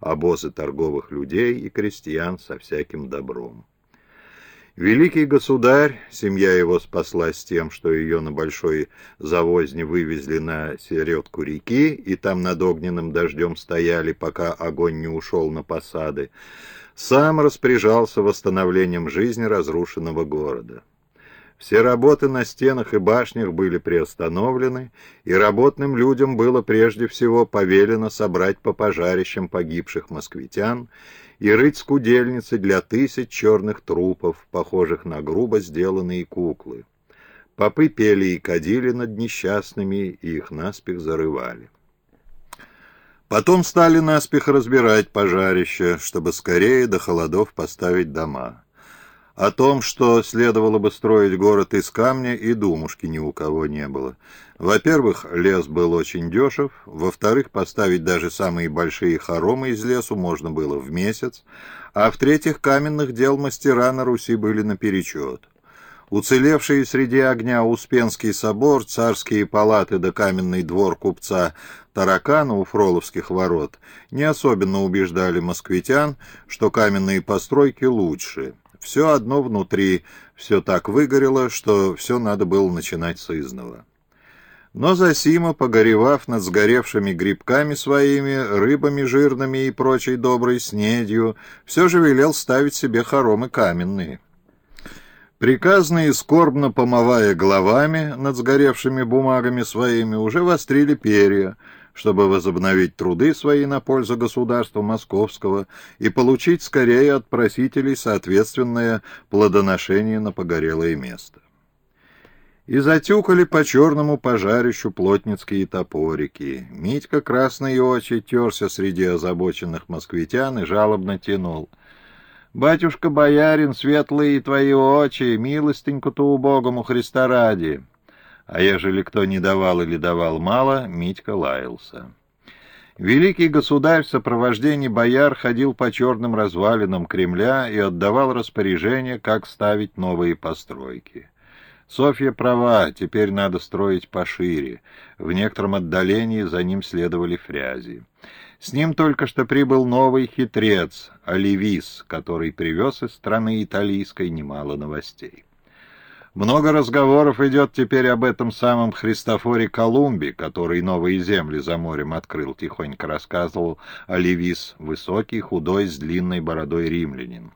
обозы торговых людей и крестьян со всяким добром. Великий государь, семья его спаслась тем, что ее на большой завозне вывезли на середку реки, и там над огненным дождем стояли, пока огонь не ушел на посады, сам распоряжался восстановлением жизни разрушенного города. Все работы на стенах и башнях были приостановлены, и работным людям было прежде всего повелено собрать по пожарищам погибших москвитян и рыть скудельницы для тысяч черных трупов, похожих на грубо сделанные куклы. Попы пели и кадили над несчастными, и их наспех зарывали. Потом стали наспех разбирать пожарище, чтобы скорее до холодов поставить дома. О том, что следовало бы строить город из камня, и думушки ни у кого не было. Во-первых, лес был очень дешев, во-вторых, поставить даже самые большие хоромы из лесу можно было в месяц, а в-третьих, каменных дел мастера на Руси были наперечет. Уцелевшие среди огня Успенский собор, царские палаты да каменный двор купца Таракана у Фроловских ворот не особенно убеждали москвитян, что каменные постройки лучше. Все одно внутри, все так выгорело, что все надо было начинать с изного. Но Зосима, погоревав над сгоревшими грибками своими, рыбами жирными и прочей доброй снедью, все же велел ставить себе хоромы каменные. Приказные, скорбно помывая головами над сгоревшими бумагами своими, уже вострили перья, чтобы возобновить труды свои на пользу государства московского и получить скорее от просителей соответственное плодоношение на погорелое место. И затюкали по черному пожарищу плотницкие топорики. Митька красные очи терся среди озабоченных москвитян и жалобно тянул. «Батюшка-боярин, светлые твои очи, милостеньку-то убогому Христа ради!» А ежели кто не давал или давал мало, Митька лаялся. Великий государь в сопровождении бояр ходил по черным развалинам Кремля и отдавал распоряжение, как ставить новые постройки. Софья права, теперь надо строить пошире. В некотором отдалении за ним следовали фрязи. С ним только что прибыл новый хитрец, Оливис, который привез из страны италийской немало новостей. Много разговоров идет теперь об этом самом Христофоре Колумбе, который новые земли за морем открыл, тихонько рассказывал Оливис, высокий, худой, с длинной бородой римлянин.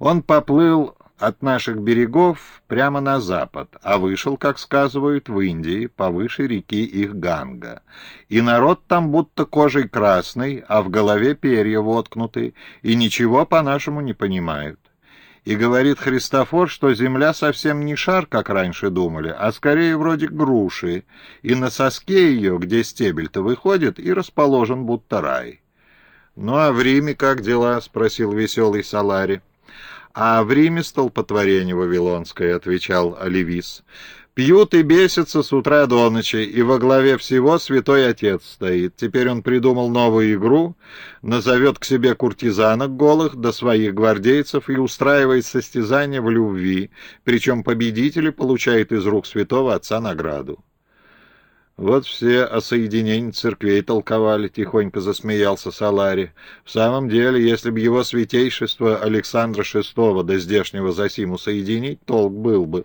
Он поплыл от наших берегов прямо на запад, а вышел, как сказывают, в Индии, повыше реки их Ганга. И народ там будто кожей красный, а в голове перья воткнуты, и ничего по-нашему не понимают. И говорит Христофор, что земля совсем не шар, как раньше думали, а скорее вроде груши, и на соске ее, где стебель-то выходит, и расположен будто рай. «Ну а в Риме как дела?» — спросил веселый Салари. «А в Риме столпотворение Вавилонское», — отвечал Оливис. Пьют и бесятся с утра до ночи, и во главе всего святой отец стоит. Теперь он придумал новую игру, назовет к себе куртизанок голых до своих гвардейцев и устраивает состязание в любви, причем победители получают из рук святого отца награду. Вот все о соединении церквей толковали, тихонько засмеялся Салари. В самом деле, если бы его святейшество Александра VI до здешнего Зосиму соединить, толк был бы.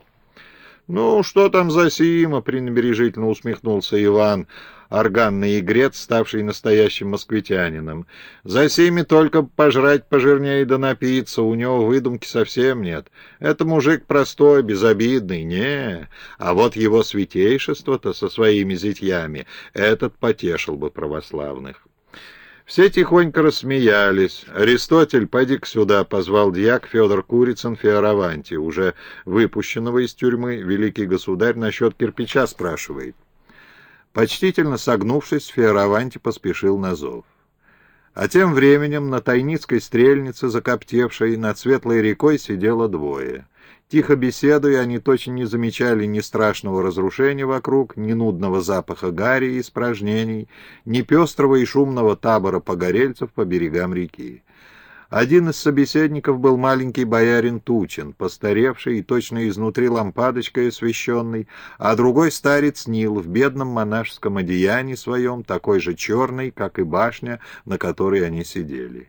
«Ну, что там за Сима?» — пренебрежительно усмехнулся Иван, органный игрец, ставший настоящим москвитянином. «За Сими только пожрать пожирнее да напиться, у него выдумки совсем нет. Это мужик простой, безобидный, не. А вот его святейшество-то со своими зятьями, этот потешил бы православных». Все тихонько рассмеялись. «Аристотель, поди-ка сюда!» — позвал дьяк Федор Курицын Феораванти, уже выпущенного из тюрьмы. Великий государь насчет кирпича спрашивает. Почтительно согнувшись, Феораванти поспешил на зов. А тем временем на Тайницкой стрельнице, закоптевшей над светлой рекой, сидело двое — Тихо беседуя, они точно не замечали ни страшного разрушения вокруг, ни нудного запаха гари и испражнений, ни пестрого и шумного табора погорельцев по берегам реки. Один из собеседников был маленький боярин Тучин, постаревший и точно изнутри лампадочкой освещенный, а другой старец Нил в бедном монашеском одеянии своем, такой же черный, как и башня, на которой они сидели.